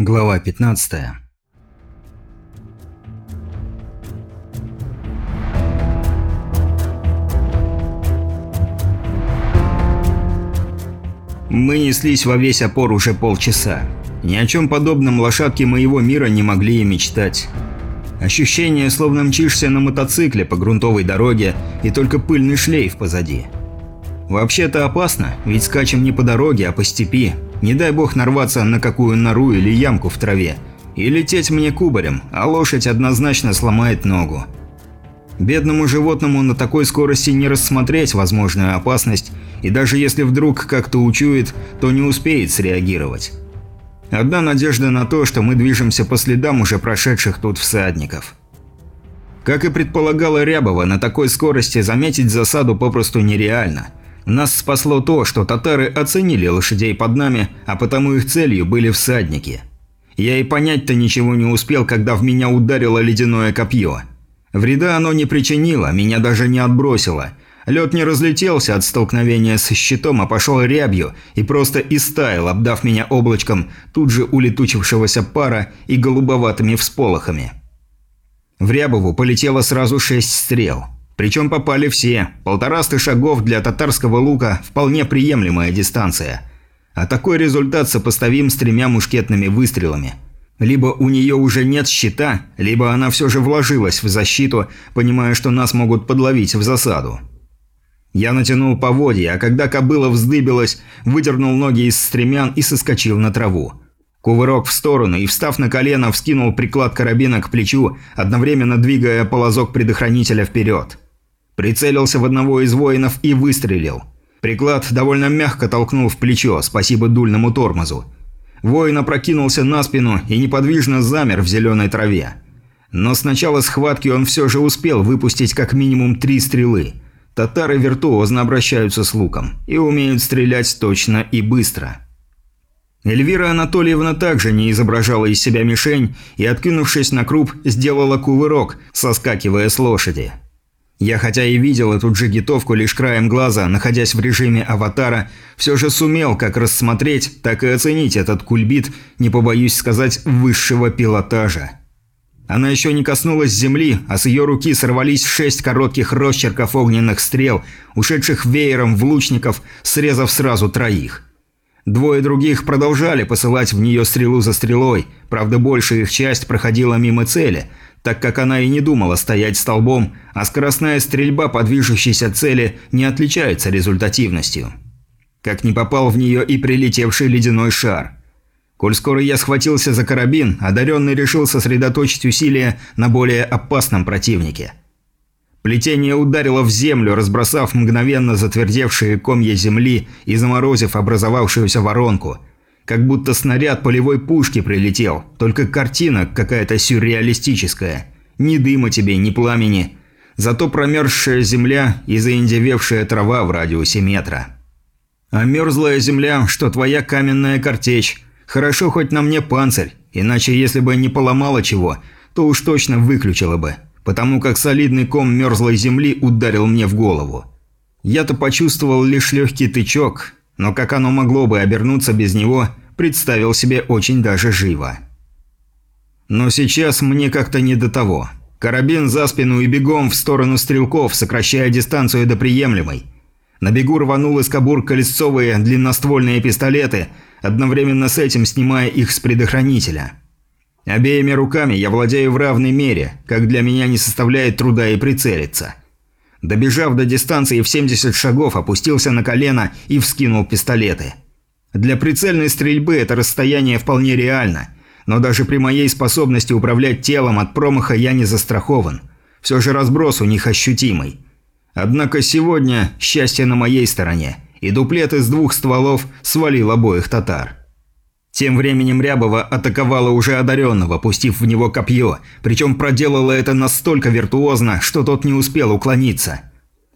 Глава 15 Мы неслись во весь опор уже полчаса. Ни о чем подобном лошадки моего мира не могли и мечтать. Ощущение, словно мчишься на мотоцикле по грунтовой дороге и только пыльный шлейф позади. Вообще-то опасно, ведь скачем не по дороге, а по степи. Не дай бог нарваться на какую нору или ямку в траве. И лететь мне кубарем, а лошадь однозначно сломает ногу. Бедному животному на такой скорости не рассмотреть возможную опасность, и даже если вдруг как-то учует, то не успеет среагировать. Одна надежда на то, что мы движемся по следам уже прошедших тут всадников. Как и предполагала Рябова, на такой скорости заметить засаду попросту нереально. Нас спасло то, что татары оценили лошадей под нами, а потому их целью были всадники. Я и понять-то ничего не успел, когда в меня ударило ледяное копье. Вреда оно не причинило, меня даже не отбросило – Лед не разлетелся от столкновения с щитом, а пошел рябью и просто истаял, обдав меня облачком тут же улетучившегося пара и голубоватыми всполохами. В Рябову полетело сразу шесть стрел. Причем попали все. Полтораста шагов для татарского лука – вполне приемлемая дистанция. А такой результат сопоставим с тремя мушкетными выстрелами. Либо у нее уже нет щита, либо она все же вложилась в защиту, понимая, что нас могут подловить в засаду. Я натянул поводья, а когда кобыла вздыбилась, выдернул ноги из стремян и соскочил на траву. Кувырок в сторону и, встав на колено, вскинул приклад карабина к плечу, одновременно двигая полозок предохранителя вперед. Прицелился в одного из воинов и выстрелил. Приклад довольно мягко толкнул в плечо, спасибо дульному тормозу. Воин опрокинулся на спину и неподвижно замер в зеленой траве. Но с начала схватки он все же успел выпустить как минимум три стрелы – Татары виртуозно обращаются с луком и умеют стрелять точно и быстро. Эльвира Анатольевна также не изображала из себя мишень и, откинувшись на круп, сделала кувырок, соскакивая с лошади. Я хотя и видел эту джигитовку лишь краем глаза, находясь в режиме аватара, все же сумел как рассмотреть, так и оценить этот кульбит, не побоюсь сказать, высшего пилотажа. Она еще не коснулась земли, а с ее руки сорвались шесть коротких росчерков огненных стрел, ушедших веером в лучников, срезав сразу троих. Двое других продолжали посылать в нее стрелу за стрелой, правда большая их часть проходила мимо цели, так как она и не думала стоять столбом, а скоростная стрельба по движущейся цели не отличается результативностью. Как не попал в нее и прилетевший ледяной шар – Коль скоро я схватился за карабин, одаренный решил сосредоточить усилия на более опасном противнике. Плетение ударило в землю, разбросав мгновенно затвердевшие комья земли и заморозив образовавшуюся воронку. Как будто снаряд полевой пушки прилетел, только картина какая-то сюрреалистическая. Ни дыма тебе, ни пламени. Зато промерзшая земля и заиндевевшая трава в радиусе метра. А мерзлая земля, что твоя каменная картечь – Хорошо хоть на мне панцирь, иначе если бы не поломало чего, то уж точно выключило бы, потому как солидный ком мерзлой земли ударил мне в голову. Я-то почувствовал лишь легкий тычок, но как оно могло бы обернуться без него, представил себе очень даже живо. Но сейчас мне как-то не до того. Карабин за спину и бегом в сторону стрелков, сокращая дистанцию до приемлемой. На бегу рванул из кобур колесцовые длинноствольные пистолеты – одновременно с этим снимая их с предохранителя. Обеими руками я владею в равной мере, как для меня не составляет труда и прицелиться. Добежав до дистанции в 70 шагов, опустился на колено и вскинул пистолеты. Для прицельной стрельбы это расстояние вполне реально, но даже при моей способности управлять телом от промаха я не застрахован. Все же разброс у них ощутимый. Однако сегодня счастье на моей стороне – и дуплет из двух стволов свалил обоих татар. Тем временем Рябова атаковала уже одаренного, пустив в него копье, причем проделала это настолько виртуозно, что тот не успел уклониться.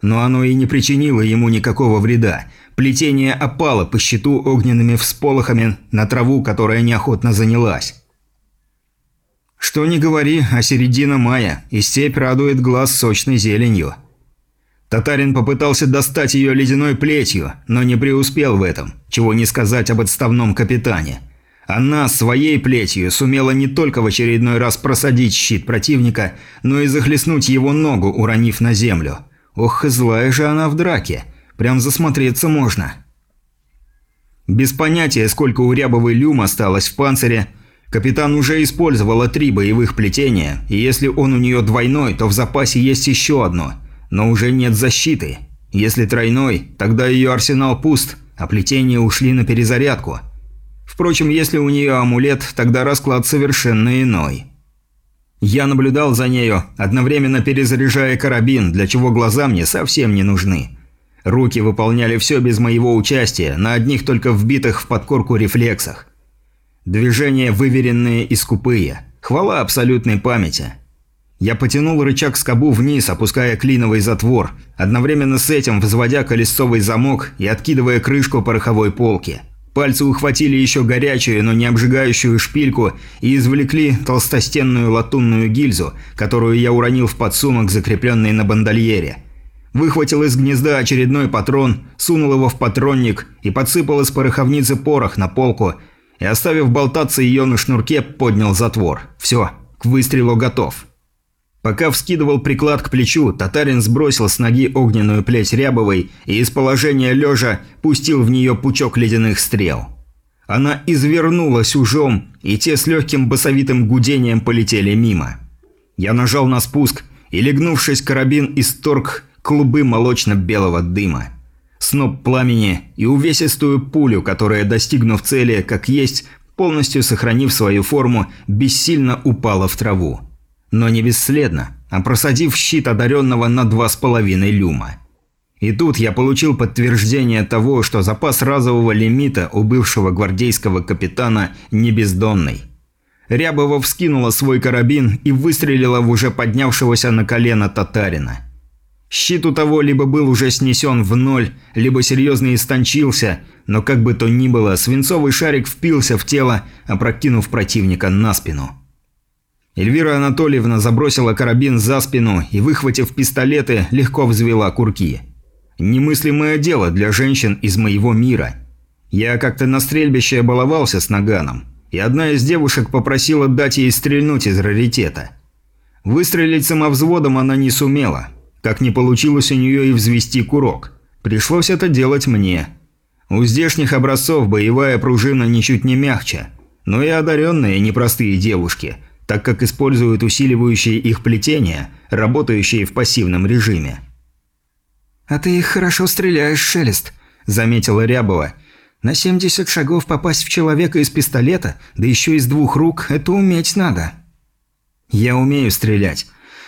Но оно и не причинило ему никакого вреда. Плетение опало по щиту огненными всполохами на траву, которая неохотно занялась. Что ни говори, а середина мая, и степь радует глаз сочной зеленью – Татарин попытался достать ее ледяной плетью, но не преуспел в этом, чего не сказать об отставном капитане. Она своей плетью сумела не только в очередной раз просадить щит противника, но и захлестнуть его ногу, уронив на землю. Ох, злая же она в драке. Прям засмотреться можно. Без понятия, сколько у Рябовой люм осталось в панцире, капитан уже использовала три боевых плетения, и если он у нее двойной, то в запасе есть еще одно, но уже нет защиты. Если тройной, тогда ее арсенал пуст, а плетения ушли на перезарядку – Впрочем, если у нее амулет, тогда расклад совершенно иной. Я наблюдал за нею, одновременно перезаряжая карабин, для чего глаза мне совсем не нужны. Руки выполняли все без моего участия, на одних только вбитых в подкорку рефлексах. Движения выверенные и скупые. Хвала абсолютной памяти. Я потянул рычаг скобу вниз, опуская клиновый затвор, одновременно с этим взводя колесовый замок и откидывая крышку пороховой полки – Пальцы ухватили еще горячую, но не обжигающую шпильку и извлекли толстостенную латунную гильзу, которую я уронил в подсумок, закрепленный на бандольере. Выхватил из гнезда очередной патрон, сунул его в патронник и подсыпал из пороховницы порох на полку и, оставив болтаться ее на шнурке, поднял затвор. Все, к выстрелу готов. Пока вскидывал приклад к плечу, татарин сбросил с ноги огненную плеть Рябовой и из положения лежа пустил в нее пучок ледяных стрел. Она извернулась ужом, и те с легким басовитым гудением полетели мимо. Я нажал на спуск, и, легнувшись, карабин исторг клубы молочно-белого дыма. Сноп пламени и увесистую пулю, которая, достигнув цели, как есть, полностью сохранив свою форму, бессильно упала в траву. Но не бесследно, а просадив щит одаренного на два с половиной люма. И тут я получил подтверждение того, что запас разового лимита у бывшего гвардейского капитана не бездонный. Рябова вскинула свой карабин и выстрелила в уже поднявшегося на колено татарина. Щит у того либо был уже снесен в ноль, либо серьезно истончился, но как бы то ни было, свинцовый шарик впился в тело, опрокинув противника на спину. Эльвира Анатольевна забросила карабин за спину и, выхватив пистолеты, легко взвела курки. Немыслимое дело для женщин из моего мира. Я как-то на стрельбище баловался с наганом, и одна из девушек попросила дать ей стрельнуть из раритета. Выстрелить самовзводом она не сумела, как не получилось у нее и взвести курок. Пришлось это делать мне. У здешних образцов боевая пружина ничуть не мягче, но и одаренные непростые девушки – так как используют усиливающие их плетения, работающие в пассивном режиме. «А ты их хорошо стреляешь, Шелест», – заметила Рябова. «На 70 шагов попасть в человека из пистолета, да еще из двух рук, это уметь надо». «Я умею стрелять.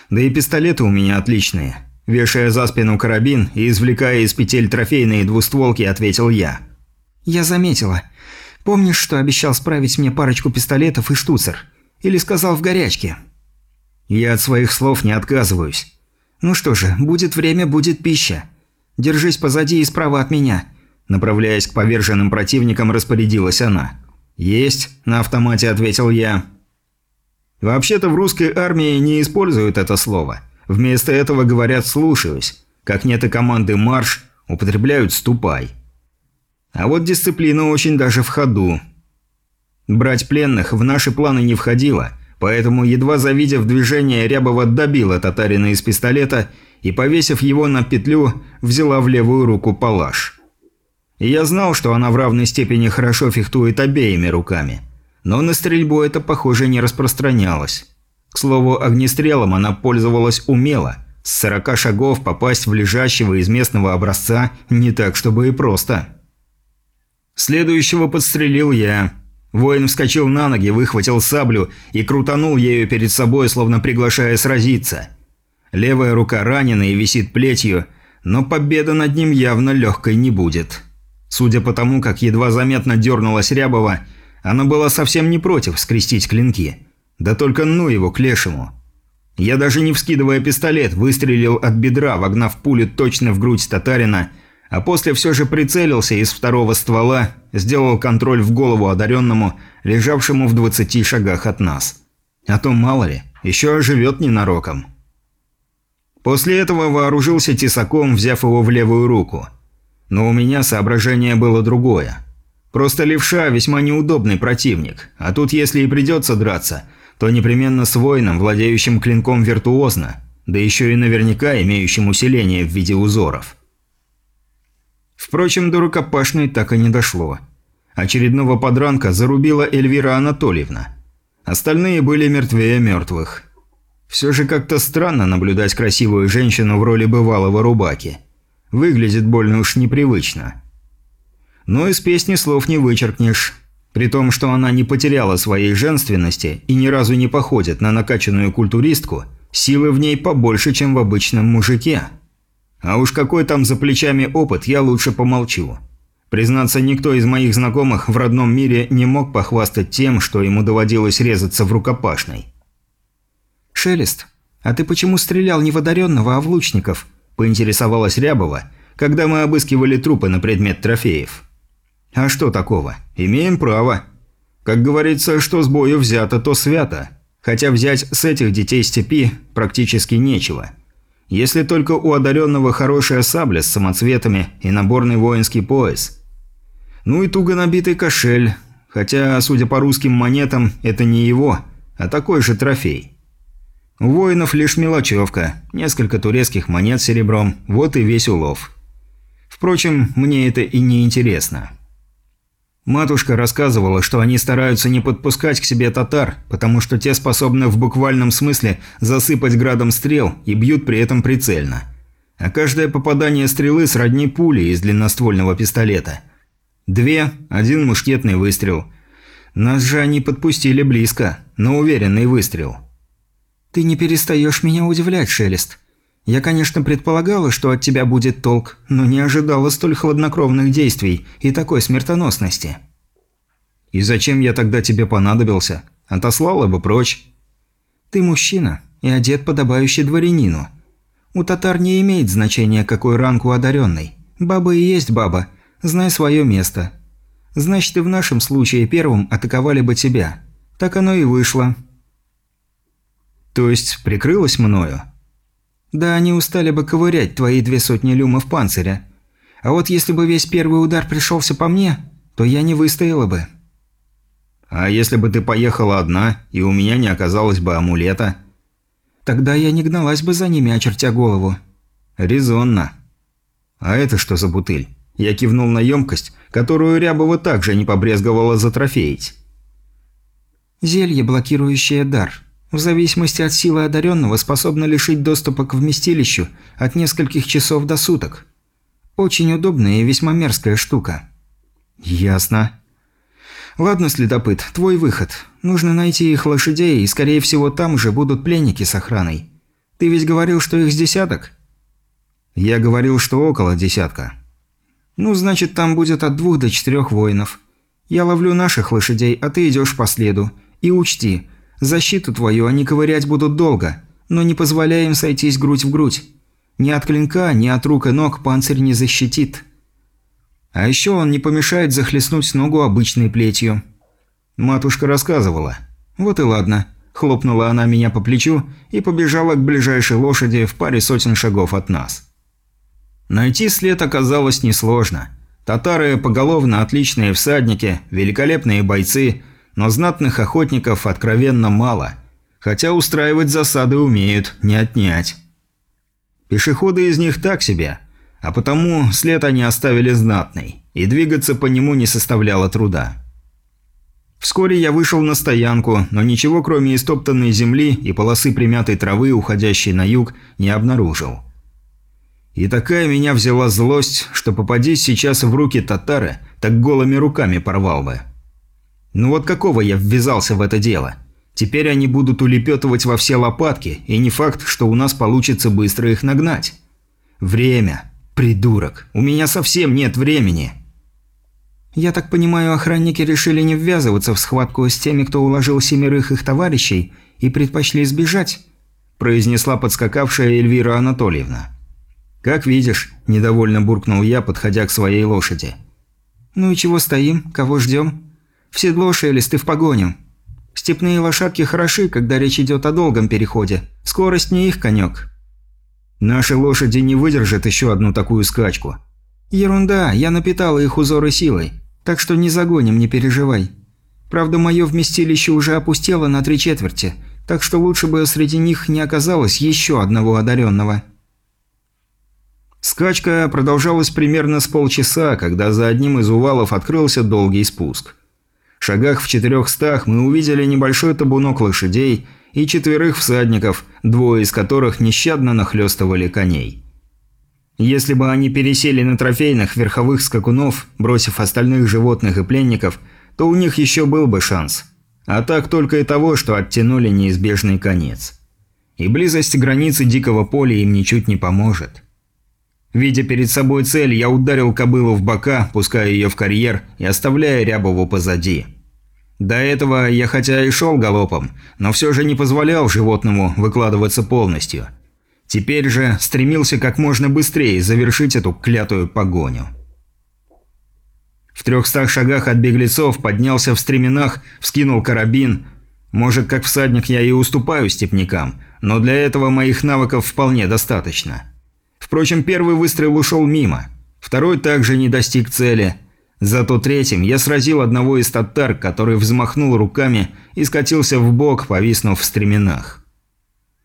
Да и пистолеты у меня отличные». Вешая за спину карабин и извлекая из петель трофейные двустволки, ответил я. «Я заметила. Помнишь, что обещал справить мне парочку пистолетов и штуцер?» Или сказал в горячке?» «Я от своих слов не отказываюсь». «Ну что же, будет время, будет пища. Держись позади и справа от меня». Направляясь к поверженным противникам, распорядилась она. «Есть», – на автомате ответил я. Вообще-то в русской армии не используют это слово. Вместо этого говорят «слушаюсь». Как нет и команды «марш», употребляют «ступай». А вот дисциплина очень даже в ходу. Брать пленных в наши планы не входило, поэтому, едва завидев движение, Рябова добила татарина из пистолета и, повесив его на петлю, взяла в левую руку палаш. Я знал, что она в равной степени хорошо фехтует обеими руками. Но на стрельбу это, похоже, не распространялось. К слову, огнестрелом она пользовалась умело. С 40 шагов попасть в лежащего из местного образца не так, чтобы и просто. Следующего подстрелил я. Воин вскочил на ноги, выхватил саблю и крутанул ею перед собой, словно приглашая сразиться. Левая рука ранена и висит плетью, но победа над ним явно легкой не будет. Судя по тому, как едва заметно дернулась Рябова, она была совсем не против скрестить клинки. Да только ну его к лешему. Я даже не вскидывая пистолет, выстрелил от бедра, вогнав пулю точно в грудь татарина – а после все же прицелился из второго ствола, сделал контроль в голову одаренному, лежавшему в 20 шагах от нас. А то, мало ли, еще оживет ненароком. После этого вооружился тесаком, взяв его в левую руку. Но у меня соображение было другое. Просто левша весьма неудобный противник, а тут если и придется драться, то непременно с воином, владеющим клинком виртуозно, да еще и наверняка имеющим усиление в виде узоров. Впрочем, до рукопашной так и не дошло. Очередного подранка зарубила Эльвира Анатольевна. Остальные были мертвее мертвых. Все же как-то странно наблюдать красивую женщину в роли бывалого рубаки. Выглядит больно уж непривычно. Но из песни слов не вычеркнешь. При том, что она не потеряла своей женственности и ни разу не походит на накачанную культуристку, силы в ней побольше, чем в обычном мужике. А уж какой там за плечами опыт, я лучше помолчу. Признаться, никто из моих знакомых в родном мире не мог похвастать тем, что ему доводилось резаться в рукопашной. «Шелест, а ты почему стрелял не в одаренного, а в лучников?» – поинтересовалась Рябова, когда мы обыскивали трупы на предмет трофеев. «А что такого? Имеем право. Как говорится, что с бою взято, то свято. Хотя взять с этих детей степи практически нечего. Если только у одаренного хорошая сабля с самоцветами и наборный воинский пояс – ну и туго набитый кошель, хотя, судя по русским монетам, это не его, а такой же трофей. У воинов лишь мелочевка, несколько турецких монет серебром, вот и весь улов. Впрочем, мне это и не интересно. Матушка рассказывала, что они стараются не подпускать к себе татар, потому что те способны в буквальном смысле засыпать градом стрел и бьют при этом прицельно. А каждое попадание стрелы сродни пули из длинноствольного пистолета – Две, один мушкетный выстрел. Нас же они подпустили близко, но уверенный выстрел. «Ты не перестаешь меня удивлять, Шелест. Я, конечно, предполагала, что от тебя будет толк, но не ожидала столь хладнокровных действий и такой смертоносности». «И зачем я тогда тебе понадобился? Отослала бы прочь». «Ты мужчина и одет подобающий дворянину. У татар не имеет значения, какой ранг у одаренной. Баба и есть баба, Знай свое место. Значит, и в нашем случае первым атаковали бы тебя. Так оно и вышло. То есть прикрылась мною? Да, они устали бы ковырять твои две сотни люмов панциря. А вот если бы весь первый удар пришелся по мне, то я не выстояла бы. А если бы ты поехала одна, и у меня не оказалось бы амулета? Тогда я не гналась бы за ними, очертя голову. Резонно. А это что за бутыль? Я кивнул на емкость, которую Рябова также не побрезговала затрофеить. «Зелье, блокирующее дар. В зависимости от силы одаренного способно лишить доступа к вместилищу от нескольких часов до суток. Очень удобная и весьма мерзкая штука». «Ясно». «Ладно, следопыт, твой выход. Нужно найти их лошадей, и, скорее всего, там же будут пленники с охраной. Ты ведь говорил, что их с десяток?» «Я говорил, что около десятка». «Ну, значит, там будет от двух до четырех воинов. Я ловлю наших лошадей, а ты идешь по следу. И учти, защиту твою они ковырять будут долго, но не позволяй им сойтись грудь в грудь. Ни от клинка, ни от рук и ног панцирь не защитит. А еще он не помешает захлестнуть ногу обычной плетью». Матушка рассказывала. «Вот и ладно». Хлопнула она меня по плечу и побежала к ближайшей лошади в паре сотен шагов от нас. Найти след оказалось несложно. Татары поголовно отличные всадники, великолепные бойцы, но знатных охотников откровенно мало. Хотя устраивать засады умеют, не отнять. Пешеходы из них так себе, а потому след они оставили знатный, и двигаться по нему не составляло труда. Вскоре я вышел на стоянку, но ничего кроме истоптанной земли и полосы примятой травы, уходящей на юг, не обнаружил. И такая меня взяла злость, что попадись сейчас в руки татары, так голыми руками порвал бы. Ну вот какого я ввязался в это дело? Теперь они будут улепетывать во все лопатки, и не факт, что у нас получится быстро их нагнать. Время. Придурок. У меня совсем нет времени. Я так понимаю, охранники решили не ввязываться в схватку с теми, кто уложил семерых их товарищей, и предпочли сбежать, произнесла подскакавшая Эльвира Анатольевна. «Как видишь», – недовольно буркнул я, подходя к своей лошади. «Ну и чего стоим? Кого ждем? В седло шелест в погоню. Степные лошадки хороши, когда речь идет о долгом переходе. Скорость не их конек». «Наши лошади не выдержат еще одну такую скачку». «Ерунда, я напитала их узоры силой. Так что не загоним, не переживай. Правда, мое вместилище уже опустело на три четверти, так что лучше бы среди них не оказалось еще одного одаренного». Скачка продолжалась примерно с полчаса, когда за одним из увалов открылся долгий спуск. Шагах в четырехстах мы увидели небольшой табунок лошадей и четверых всадников, двое из которых нещадно нахлестывали коней. Если бы они пересели на трофейных верховых скакунов, бросив остальных животных и пленников, то у них еще был бы шанс. А так только и того, что оттянули неизбежный конец. И близость границы дикого поля им ничуть не поможет. Видя перед собой цель, я ударил кобылу в бока, пуская ее в карьер и оставляя Рябову позади. До этого я хотя и шел галопом, но все же не позволял животному выкладываться полностью – Теперь же стремился как можно быстрее завершить эту клятую погоню. В трехстах шагах от беглецов поднялся в стременах, вскинул карабин. Может, как всадник я и уступаю степнякам, но для этого моих навыков вполне достаточно. Впрочем, первый выстрел ушел мимо. Второй также не достиг цели. Зато третьим я сразил одного из татар, который взмахнул руками и скатился в бок, повиснув в стременах.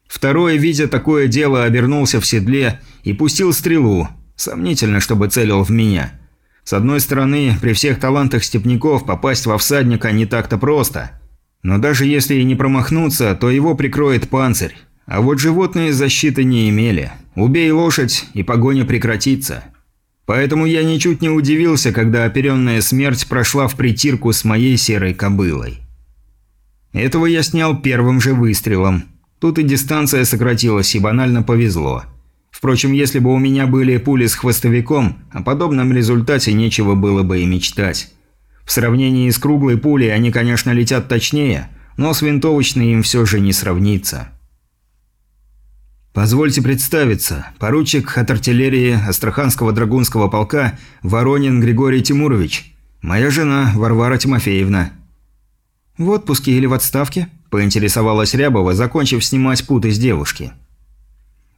Второй, видя такое дело, обернулся в седле и пустил стрелу. Сомнительно, чтобы целил в меня. С одной стороны, при всех талантах степняков попасть во всадника не так-то просто. Но даже если и не промахнуться, то его прикроет панцирь. А вот животные защиты не имели. Убей лошадь, и погоня прекратится. Поэтому я ничуть не удивился, когда оперенная смерть прошла в притирку с моей серой кобылой. Этого я снял первым же выстрелом – Тут и дистанция сократилась, и банально повезло. Впрочем, если бы у меня были пули с хвостовиком, о подобном результате нечего было бы и мечтать. В сравнении с круглой пулей они, конечно, летят точнее, но с винтовочной им все же не сравнится. Позвольте представиться, поручик от артиллерии Астраханского драгунского полка Воронин Григорий Тимурович. Моя жена Варвара Тимофеевна. В отпуске или в отставке? поинтересовалась Рябова, закончив снимать путы с девушки.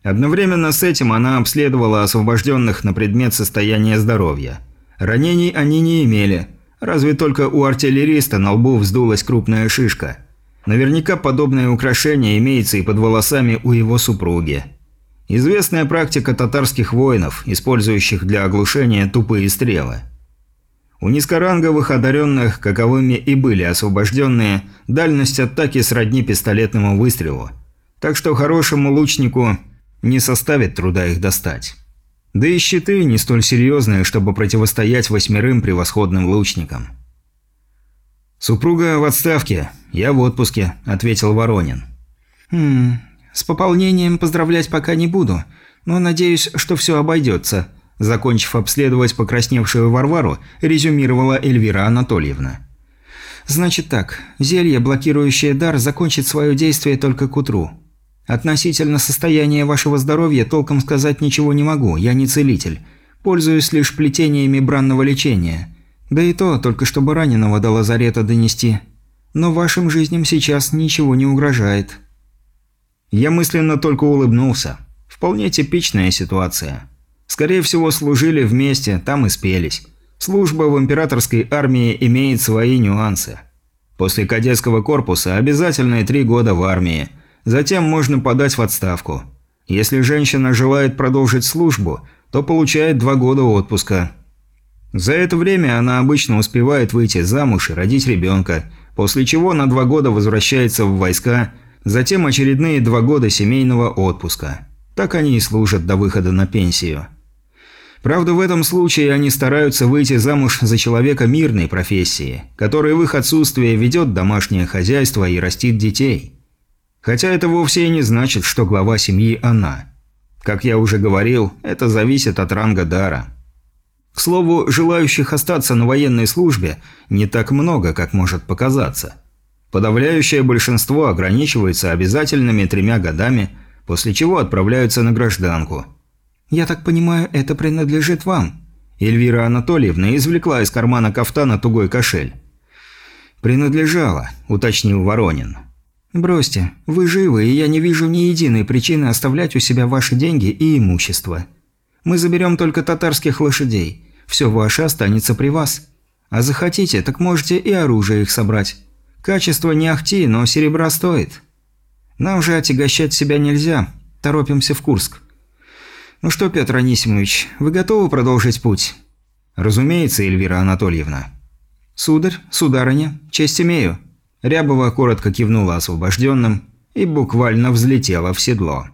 Одновременно с этим она обследовала освобожденных на предмет состояния здоровья. Ранений они не имели, разве только у артиллериста на лбу вздулась крупная шишка. Наверняка подобное украшение имеется и под волосами у его супруги. Известная практика татарских воинов, использующих для оглушения тупые стрелы. У низкоранговых одаренных, каковыми и были освобожденные, дальность атаки сродни пистолетному выстрелу. Так что хорошему лучнику не составит труда их достать. Да и щиты не столь серьезные, чтобы противостоять восьмерым превосходным лучникам. «Супруга в отставке, я в отпуске», – ответил Воронин. «Хм, с пополнением поздравлять пока не буду, но надеюсь, что все обойдется», Закончив обследовать покрасневшую Варвару, резюмировала Эльвира Анатольевна. «Значит так, зелье, блокирующее дар, закончит свое действие только к утру. Относительно состояния вашего здоровья толком сказать ничего не могу, я не целитель. Пользуюсь лишь плетениями бранного лечения. Да и то, только чтобы раненого до лазарета донести. Но вашим жизням сейчас ничего не угрожает». Я мысленно только улыбнулся. Вполне типичная ситуация. Скорее всего, служили вместе, там и спелись. Служба в императорской армии имеет свои нюансы. После кадетского корпуса обязательные три года в армии. Затем можно подать в отставку. Если женщина желает продолжить службу, то получает два года отпуска. За это время она обычно успевает выйти замуж и родить ребенка, после чего на два года возвращается в войска, затем очередные два года семейного отпуска. Так они и служат до выхода на пенсию. Правда, в этом случае они стараются выйти замуж за человека мирной профессии, который в их отсутствие ведет домашнее хозяйство и растит детей. Хотя это вовсе и не значит, что глава семьи она. Как я уже говорил, это зависит от ранга дара. К слову, желающих остаться на военной службе не так много, как может показаться. Подавляющее большинство ограничивается обязательными тремя годами, после чего отправляются на гражданку – «Я так понимаю, это принадлежит вам?» Эльвира Анатольевна извлекла из кармана кафтана тугой кошель. «Принадлежала», – уточнил Воронин. «Бросьте, вы живы, и я не вижу ни единой причины оставлять у себя ваши деньги и имущество. Мы заберем только татарских лошадей. Все ваше останется при вас. А захотите, так можете и оружие их собрать. Качество не ахти, но серебра стоит. Нам же отягощать себя нельзя. Торопимся в Курск. Ну что, Петр Анисимович, вы готовы продолжить путь? Разумеется, Эльвира Анатольевна. Сударь, сударыня, честь имею. Рябова коротко кивнула освобожденным и буквально взлетела в седло.